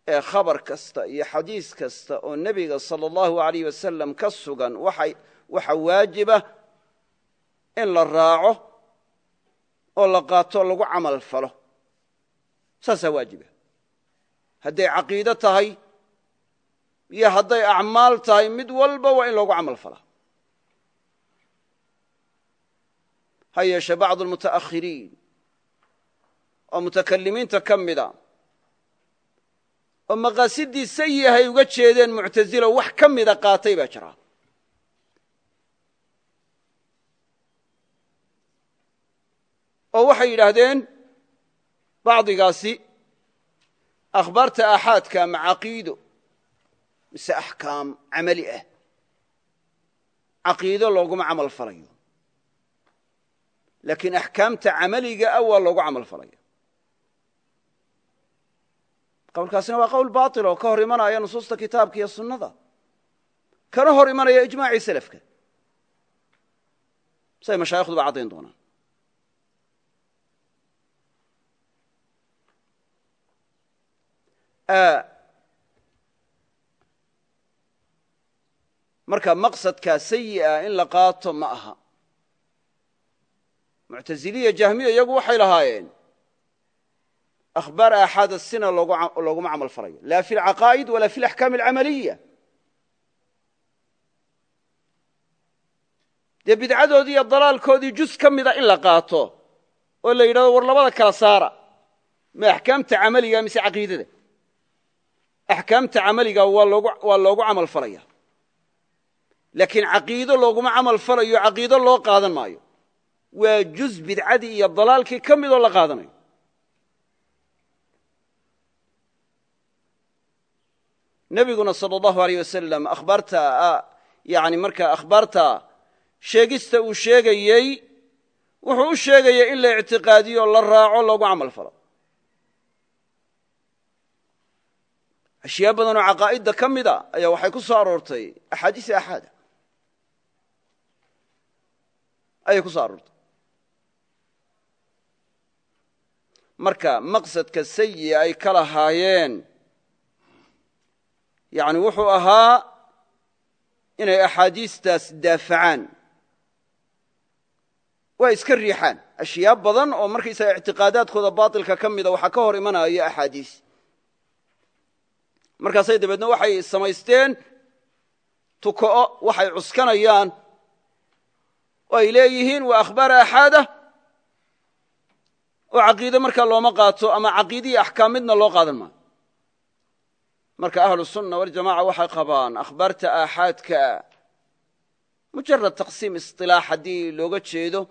ee khabar kasta iyo xadiis kasta oo nebiga sala allahu alayh wasalam ka sugan waxa waajiba in la raaco oo la qaato lagu camal falo saasaa waajiba hadday caqiido tahay iyo hadday acmaal tahay mid walba waa in loogu camal falaa ha yeeshe bacdu almuta'akhiriin oo mutakalimiinta ka mida oo maqaasidii sayihay uga jeedeen muctasilo wax ka mida qaatay baa jira. Oo waxay yidhaahdeen bacdigaasi akhbaarta aaxaadka ama caqiido mise axkaam camali ah caqiido looguma camal falayo laakiin axkaamta camaliga ah waa loogu camal falaya qowlkaasina waa qowl bail oo ka hor imanaya nusuusta kitaabka iyo sunnada kana hor imanaya ijmaacii selafka say mashaayikhduba caddayn doonaan marka maqsadkaa sayi'a in la qaato ma aha. Muctaziliya jahmiya iyagu waxay lahaayeen akhbaar aaxaada sina looguma camal falayo la fi alcaqaa'id wala fi alaxkaam alcamaliya dee bidcadoodii iyo dalaalkoodii juz ka mida in la qaato oo la yidhahdo war labada kala saara ma axkaamta camaliga mise caqiidada axkaamta camaliga waa loogu camal falaya. Laakiin caqiido looguma camal falayo caqiido loo qaadan maayo. Waa juz bidcadii iyo dalaalkii ka midoo la qaadanayo. Nebiguna sal allahu aleyh wasalam akhbaarta yani markaa akhbaarta sheegista uu sheegayey wuxuu u sheegayay in la ictiqaadiyo la raaco loogu camal falo ashyaa badan oo caqaa'idda ka mida ayaa waxay ku soo aroortay axaadiis aaxaada ayay ku soo aroortay. Marka maqsadka sayi ay ka lahaayeen yani wuxuu ahaa inay axaadiistaas daafacaan. Waa iska riixaan. Ashyaa badan oo markaysaga ictiqaadaadkooda baatilka ka mida waxaa ka hor imanaya axaadiis markaasay dabeedna waxay samaysteen tuko'o waxay cuskanayaan. Oo ay leeyihiin waa akhbaar aaxaadah oo caqiide markaa looma qaato ama caqiidiyi axkaam midna loo qaadan maayo. Marka ahlu sunna waljamaca waxay qabaan akhbaarta aaxaadka mujarad taqsiim isilaax haddii looga jeedo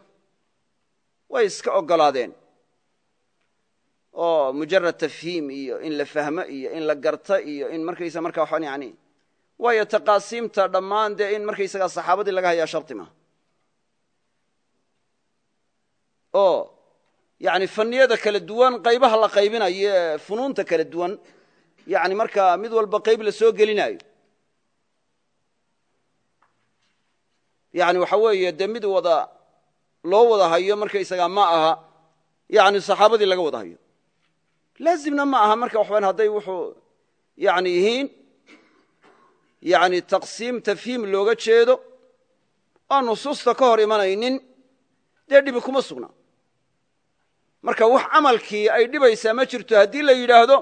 way iska oggolaadeen oo mujarad tafhiim iyo in la fahmo iyo in la garto iyo in markaysa markaa waxaan yani waayo taqaasiimta dhammaan dee in markaysagaa saxaabadii laga hayaa shardi maaha oo yani faniyada kala duwan qaybaha la qaybinayo ee funuunta kala duwan yani markaa mid walba qayb la soo gelinayo yani waxa weeye dee mid wada loo wada hayo markaysagaa ma aha yani saxaabadii laga wada hayo laazimna ma aha marka waxban hadday wuxuu yani yihiin yani taqsiim tafhiim looga jeedo aan nusuusta ka hor imanaynin dee dhibi kuma sugna. Marka wax camalkii ay dhibaysaa ma jirto haddii la yidhaahdo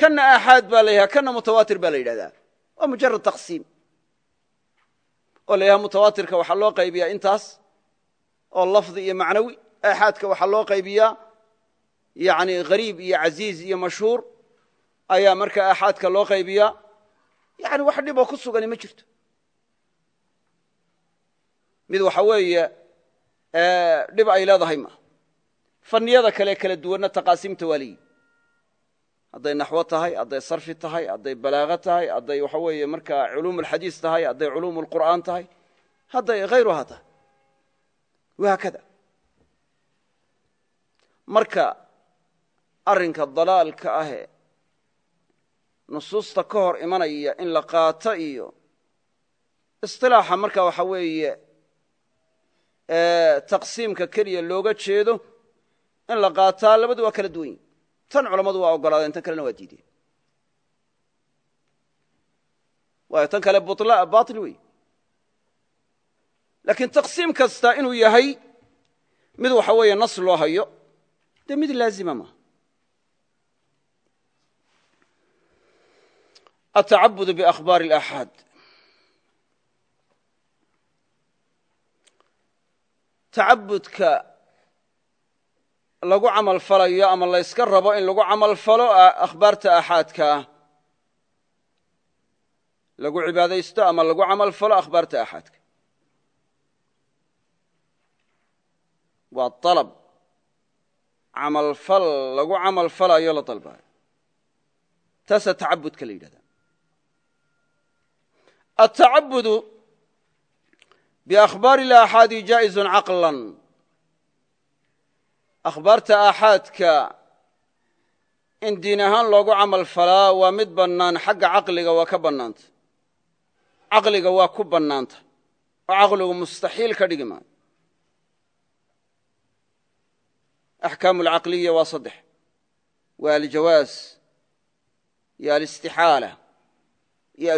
kana aaxaad baa la yidhahda kana mutawaatir baa la yidhahdaa. Waa mujarad taqsiim. Oo la yidhaha mutawaatirka waxaa loo qaybiyaa intaas oo lafdi iyo macnawi aaxaadka waxaa loo qaybiyaa yani hariib iyo casiiz iyo mashhuur ayaa marka aaxaadka loo qaybiyaa. Yani wax dhiboo ku sugani ma jirto. Mid waxa weeye dhib ay leedahay ma. Faniyada kale kala duwanna taqaasiimta waa leeyihi hadday naxwo tahay hadday sarfi tahay hadday balaago tahay hadday waxa weeye markaa culuum tahay hadday culuum tahay hadday hayruhaa tahay. Wahaakada. Marka arrinka dalaalka ahe nusuusta ka hor imanaya in la qaato iyo isilaaxa marka waxa weeye taqsiimka keliya looga jeedo in la qaataa labadu waa kala duwan tan culammadu waa ogolaadeen tan kalena waa diideen. Waayo tan kale bail wey laakiin taqsiim kasta inuu yahay mid waxa weeye nas loo hayo dee mid laazima maaha atacabud biakhbaar اlaxaad tacabudka lagu camal falayo ama layska rabo in lagu camal falo akhbaarta aaxaadka ah. Lagu cibaadaysto ama lagu camal falo akhbaarta aaxaadka. Waa dalab camalfal lagu camal falayo la dalbayo taasaa tacabudka atacabudu biakhbaari اlaaxaadi jaa'izu caqlan akhbaarta aaxaadka in diin ahaan loogu camal falaa waa mid bannaan xagga caqliga waa ka bannaanta caqliga waa ku bannaanta oo caqligu mustaxiil ka dhigi maayo axkaamu alcaqliya waa saddex waa aljawaaz iyo alistixaala iyo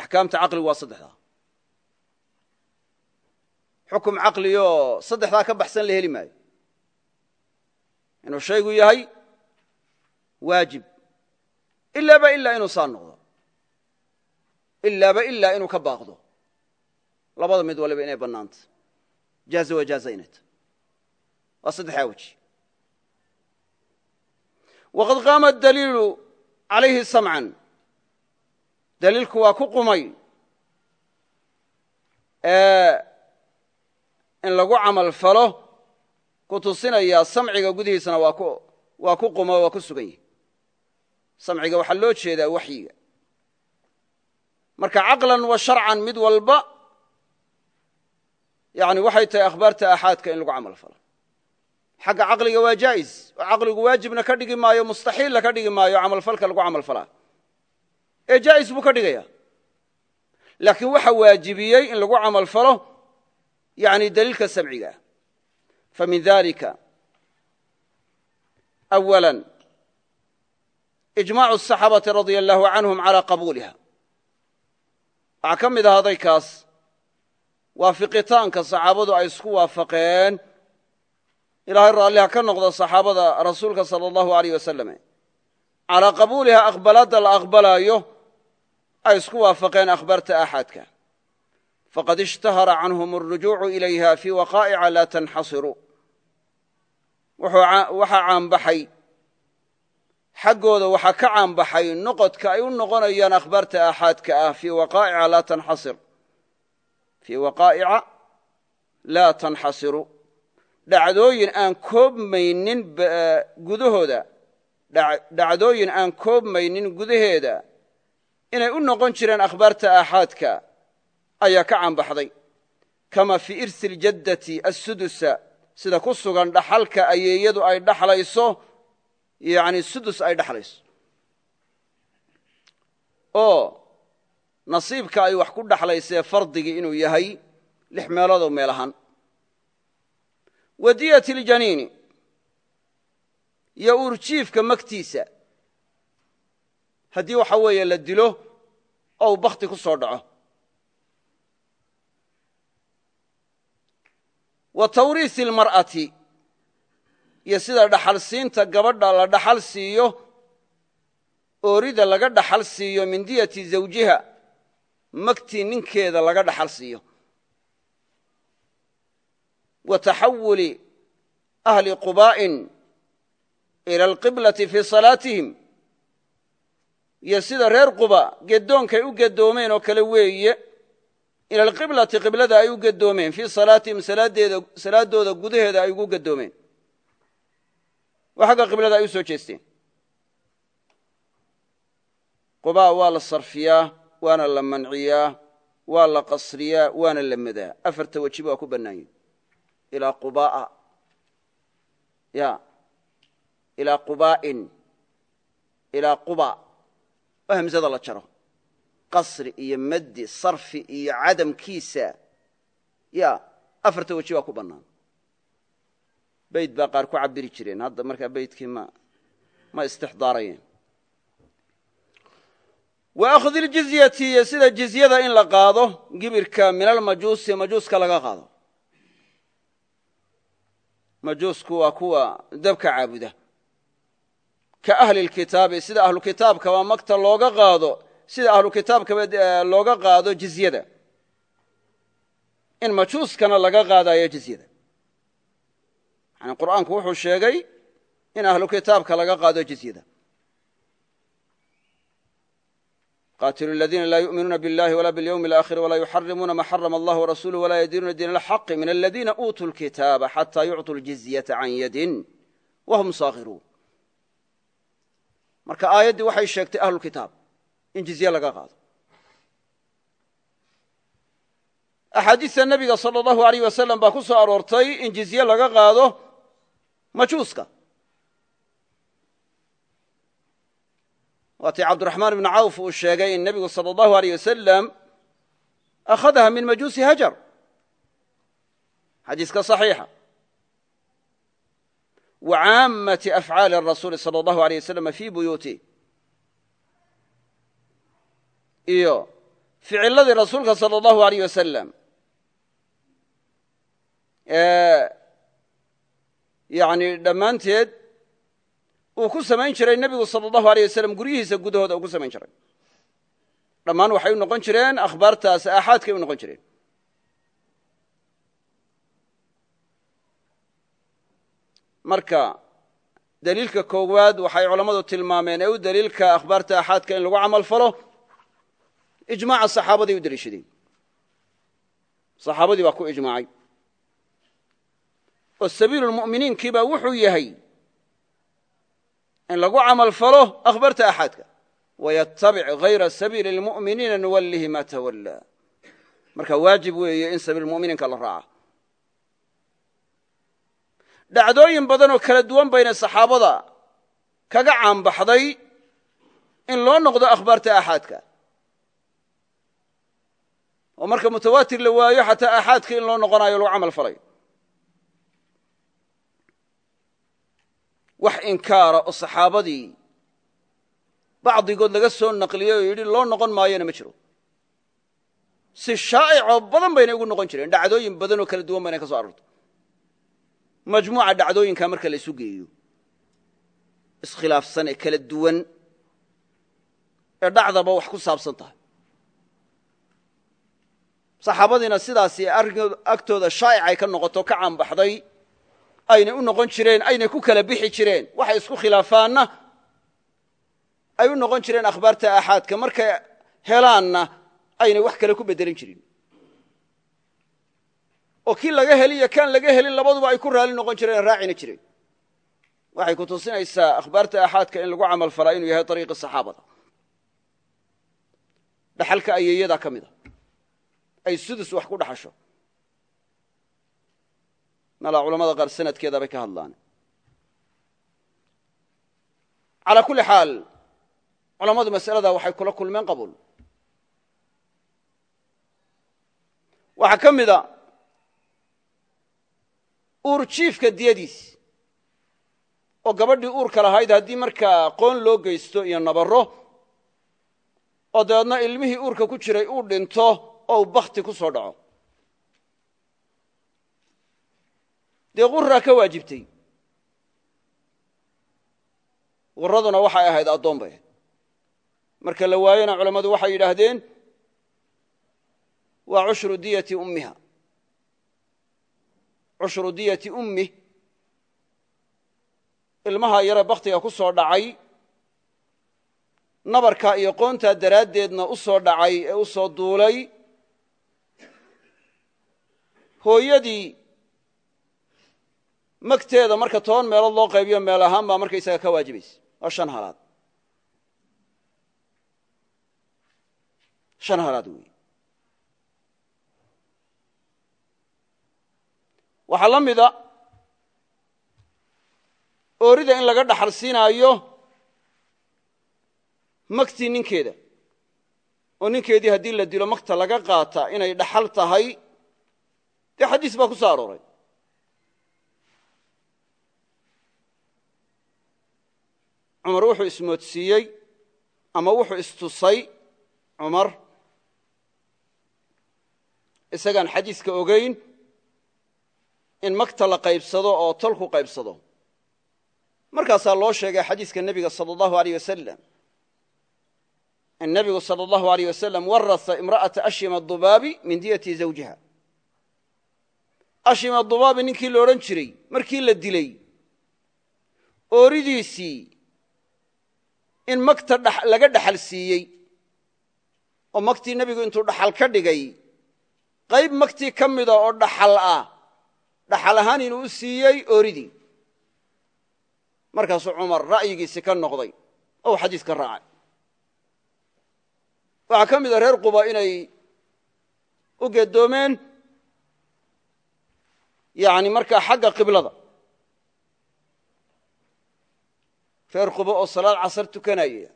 axkaamta caqligu waa saddexdaa. Xukum caqlioo saddexdaa ka baxsan la heli maayo. Inuu shaygu yahay waajib. Ilaaba ilaa inuu saa noqdo. Ilaaba ilaa inuu ka baaqdo. Labada mid waliba inay bannaanta. Jaaza waa jaaza inay tahy waa saddexdaa weji. Waqad qaama daliilu calayhi samcan daliilku waa ku qumay in lagu camal falo ku tusinayaa samciga gudihiisana waa ku qumo waa ku sugan yahi samciga waxaa loo jeedaa waxyiga. Marka caqlan wa sharcan mid walba yani waxay tahay akhbaarta aaxaadka in lagu camal falo. Xagga caqliga waa jaa'is oo caqligu waajibna ka dhigi maayo mustaxiilna ka dhigi maayo camalfalka lagu camal falaa ee jaa'is buu ka dhigaya. Laakiin waxa waajibiyey in lagu camal falo yani daliilka samciga. Ah famin dalika awala ijmacu asaxaabati radia allahu canhum calaa qabuuliha. Waxaa ka mid ahaaday kaas waafiqitaanka saxaabadu ay isku waafaqeen. Ilaahay raalliha ka noqda saxaabada rasuulka sala allahu aleyh wasalam calaa qabuuliha aqbalaadda la aqbalaayo ay isku waafaqeen akhbaarta aaxaadka faqad ishtahara canhum alrujuucu ilayha fii waqaa'ica laa tanxasiru. Waxaa caanbaxay. Xaggooda waxaa ka caanbaxay noqodka ay u noqonayaan akhbaarta aaxaadka ah fii waqaa'ica laa tanxasir. Fii waqaa'ica laa tanxasiru. Dhacdooyin aan koobmaynin gudahooda dhacdooyin aan koobmaynin gudaheeda inay u noqon jireen akhbaarta aaxaadka ayaa ka caanbaxday. Kama fii irsi ljaddati assudusa sida ku sugan dhaxalka ayeeyadu ay dhaxlayso yani sudus ay dhaxlayso. Oo nasiibka ay wax ku dhaxlaysee fardigii inuu yahay lix meeloodoo meel ahaan. Wadiyat ljaniini iyo uurjiifka magtiisa. Haddii waxa weeye la dilo oo uu bakti ku soo dhaco. Wa tawriisi almar'ati. Iyo sida dhaxalsiinta gabadha la dhaxal siiyo oorida laga dhaxal siiyo min diyati zawjiha magtii ninkeeda laga dhaxal siiyo. Wa taxawuli ahli qubaa'in ila alqiblati fii salaatihim iyo sida reer quba gedoonkay u gedoomeen oo kale weeye ila alqiblati qiblada ay u gedoomeen fii salaatihim salaaddooda gudaheeda ay ugu gedoomeen oo xagga qiblada ay u soo jeesteen. Quba waa la sarfiyaa waana la manciyaa waa la qasriyaa waana la madaa. Afarta wejiba waa ku bannaanyihin ilaa quba'a. Ya ilaa qubaa'in. Ilaa quba oo hamsada la jaro. Qasri iyo maddi sarfi iyo cadamkiisa. Ya afarta weji baa ku bannaan. Bayd baa qaar ku cabiri jireen. Hadda markaa baydkii ma ma istixdaarayeen. Wa akhdi ljizyati iyo sida jizyada in la qaado gibirka min almajuusi majuuska laga qaado. Majuusku waa kuwa dabka caabuda ka ahli lkitaabi sida ahlu kitaabkaba magta looga qaado sida ahlu kitaabkaba looga qaado jizyada in majuuskana laga qaadayo jizyada yani qur'aanku wuxuu sheegay in ahlu kitaabka laga qaado jizyada qatilu اladina la yuؤminuuna biاllahi wala bاlyوم الآkhir wla yuxarimuuna ma xarama allah warasuluh wla yadiinuuna diin اlxaqi min aladina uutuu اlkitaaba xatى yucطuu اljizyaةa can yadin whm saakhiruun marka aayaddii waxay sheegtay ahlulkitaab in jizye laga qaado. Axaadiista nebiga sala allahu aleyh wasalam baa ku soo aroortay in jizye laga qaado majuuska. Waatii cabdiraxmaan ibnu cawf uu sheegay in nebigu sala allahu aleyh wasalam akhadaha min majuusi hajar. Xadiiska saxiixa wa أفعال الرسول صلى sal عليه aleyh في fii buyuutih iyo ficiladii rasuulka sal allahu aleyh wasalam yani dhammaanteed uu ku samayn jiray nebigu sal allahu عليه wasalam guryihiisa gudahooda uu ku samayn jiray. dhammaan waxay u noqon jireen akhbaartaas aaxaadkay u noqon marka daliilka koowaad waxay culammadu tilmaameen ee u daliilka akhbaarta aaxaadka in lagu camal falo ijmaaca saxaabaday u deliishadeen saxaabadii baa ku ijmaacay. Oo sabiilu lmu'miniinkii baa wuxuu yahay in lagu camal falo akhbaarta aaxaadka wayatabic hayra sabiili اlmu'miniina nuwallihi ma tawallaa marka waajib weeye in sabiil muminiinka la raaca dhacdooyin badan oo kala duwan bayna saxaabada kaga caanbaxday in loo noqdo akhbaarta aaxaadka oo marka mutawaatir la waayo xataa aaxaadka in loo noqonayo lagu camal falay. Wax inkaara oo saxaabadii bacdigood laga soo naqliyey oo yidhi loo noqon maayona ma jiro. Si shaa'icoo badan bayna ugu noqon jireen dhacdooyin badan oo kala duwan bayna ka so aroortay majmuuca dhacdooyinka marka la isu geeyo iskhilaafsan ee kala duwan ee dhacdaba wax ku saabsan tahay. Saxaabadiina sidaasi agtooda shaa'ic ay ka noqoto ka caanbaxday aynay u noqon jireen aynay ku kala bixi jireen waxay isku khilaafaanna ay u noqon jireen akhbaarta aaxaadka. Markay helaanna aynay wax kale ku beddelan jirin oo kii laga heli iyo kaan laga helin labaduba ay ku raali noqon jireen raacina jireen. Waxay ku tusinaysaa akhbaarta aaxaadka in lagu camal falaa inuu yahay ariiqi saxaabada. Dhaxalka ayeeyadaa ka mida. Ay sudus wax ku dhaxasho. Malaa culamada qaar sanadkeeda bay ka hadlaan. Calaa kulli xaal culammadu mas'aladaa waxay kula kulmeen qabuul. Waxaa ka mida uur jiifka diyadiis. Oo gabadhii uurka lahayd haddii markaa qoon loo geysto iyo nabaro oo dabeedna ilmihii uurka ku jiray uu dhinto oo uu bakti ku soo dhaco. Dee quraa ka waajibtay? Quraduna waxay ahayd addoon bay. Marka la waayena culammadu waxay yidhaahdeen waa cushru diyati ummiha cushru diyati ummih ilmaha yare bakhtiga ku soo dhacay nabarkaa iyo qoontaa daraaddeedna u soo dhacay ee u soo duulay hooyadii magteeda marka toban meelood loo qaybiyo meel ahaan baa markaysaga ka waajibaysa waa shan halaad. Shan halaad weeye waxaa la mida oorida in laga dhaxal siinaayo magtii ninkeeda. Oo ninkeedii haddii la dilo magta laga qaata inay dhaxal tahay dee xadiis baa ku soo arooray. Cumar wuxuu ismoodsiiyey ama wuxuu istusay cumar. Isagaan xadiiska ogayn in magta la qaybsado oo tolku qaybsado. Markaasaa loo sheegay xadiiska nebiga sala allahu aleyh wasalam in nebigu sala allahu aleyh wasalam warasa imra'ata ashima dubaabi min diyati zawjiha. Ashima dubaabi ninkii la odhan jiray markii la dilay ooridiisii in magta laga dhaxal siiyey oo magtii nebigu intuu dhaxal ka dhigay qayb magtii ka mida oo dhaxal ah dhaxal ahaan inuu u siiyey ooridii markaasuu cumar ra'yigiisi ka noqday oo uu xadiiska raacay. Waxaa ka mida reer quba inay u gedoomeen yani markaa xagga qiblada. Reer quba oo salaad casar tukanaya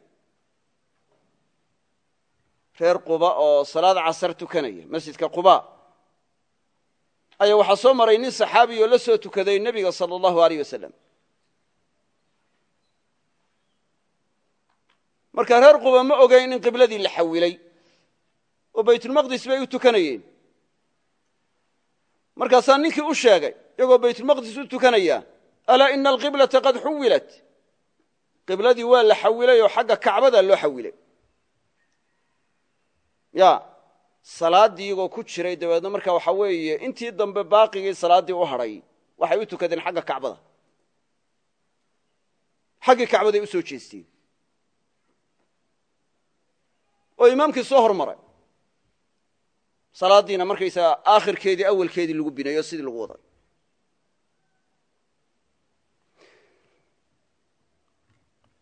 reer quba oo salaad casar tukanaya masjidka quba ayaa waxaa soo maray nin saxaabi oo la soo tukaday nebiga sala allahu aleyh wasalam marka reer quba ma ogeyn in qibladii la xawilay oo baytulmaqdis bay u tukanayeen. Markaasaa ninkii u sheegay iyagoo baytulmaqdis u tukanaya alaa ina alqiblata qad xuwilat? Qibladii waa la xawilay oo xagga kacbada loo xawilay. Ya salaaddii iyagoo ku jiray dabeedna marka waxa weeye intii dambe baaqigii salaaddii u hadhay waxay u tukadeen xagga kacbada. Xaggii kacbaday u soo jeesteen oo imaamkii soo hormaray. Salaaddiina markaysaga aakhirkeedii awalkeedii lagu binayo sidii lagu waday.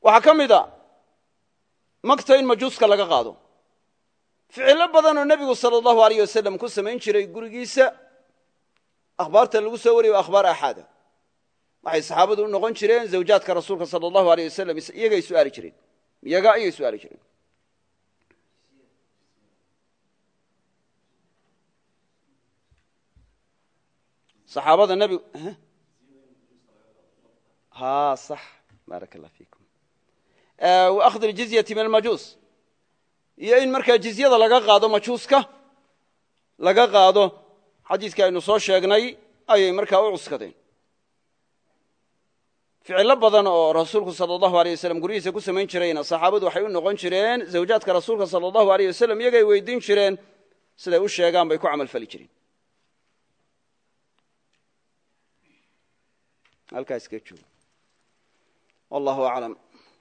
Waxaa ka mid a magta in majuuska laga qaado ficillo badanoo nebigu sala allahu aleyh wasalam ku samayn jiray gurigiisa akhbaarta lagu soo wariyo akhbaar aaxaada waxay saxaabadu u noqon jireen zawjaadka rasuulka sala allahu aleyh wasalam iyagay su'aali jireen iyaga ayay su'aali jireen saxaabada nebigu ha sax. Baarak allah fiikum waakdi ljizyati min almajuus iyo in markaa jizyada laga qaado majuuska laga qaado xadiiskii aynu soo sheegnay ayay markaa u cuskadeen. Ficillo badan oo rasuulku sala allahu aleyh wasalam guryihiisa ku samayn jirayna saxaabadu waxay u noqon jireen zawjaadka rasuulka sala allahu aleyh wasalam iyagay weydiin jireen siday u sheegaan bay ku camal fali jireen halkaa iska joogo. Wallahu aclam